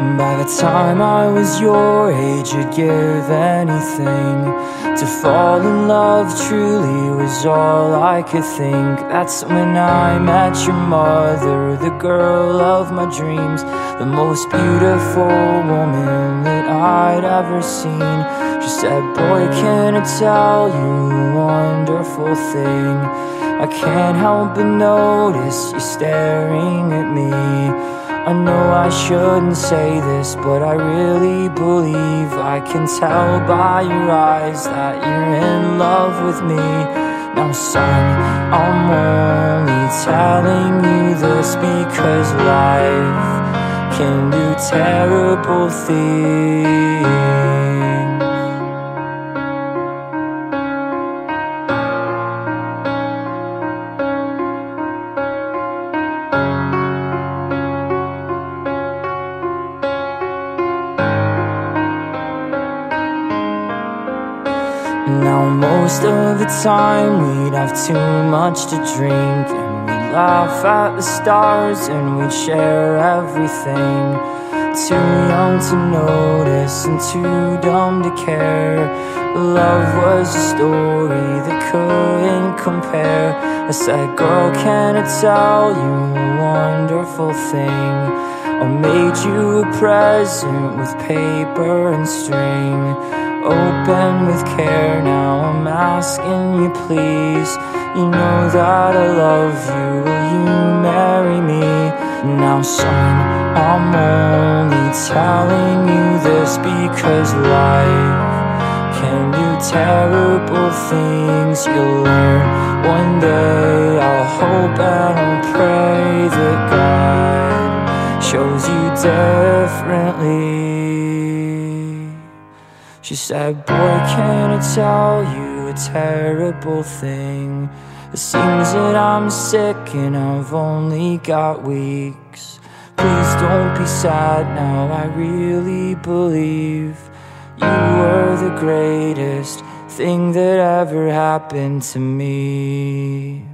By the time I was your age, I'd give anything. To fall in love truly was all I could think. That's when I met your mother, the girl of my dreams. The most beautiful woman that I'd ever seen. She said, boy, can I tell you a wonderful thing? I can't help but notice you staring I know I shouldn't say this, but I really believe I can tell by your eyes that you're in love with me. Now, son, I'm only telling you this because life can do terrible things. Now most of the time we'd have too much to drink And we'd laugh at the stars and we'd share everything. Too young to notice and too dumb to care. Love was a story that couldn't compare. I said, girl, can I tell you a wonderful thing? I made you a present with paper and string Open with care, now I'm asking you please. You know that I love you, will you marry me? Now son, I'm only telling you this because life can do terrible things. You'll learn one day, I'll hope and I'll pray that God shows you differently she said, boy, can I tell you a terrible thing? It seems that I'm sick and I've only got weeks. Please don't be sad now, I really believe You were the greatest thing that ever happened to me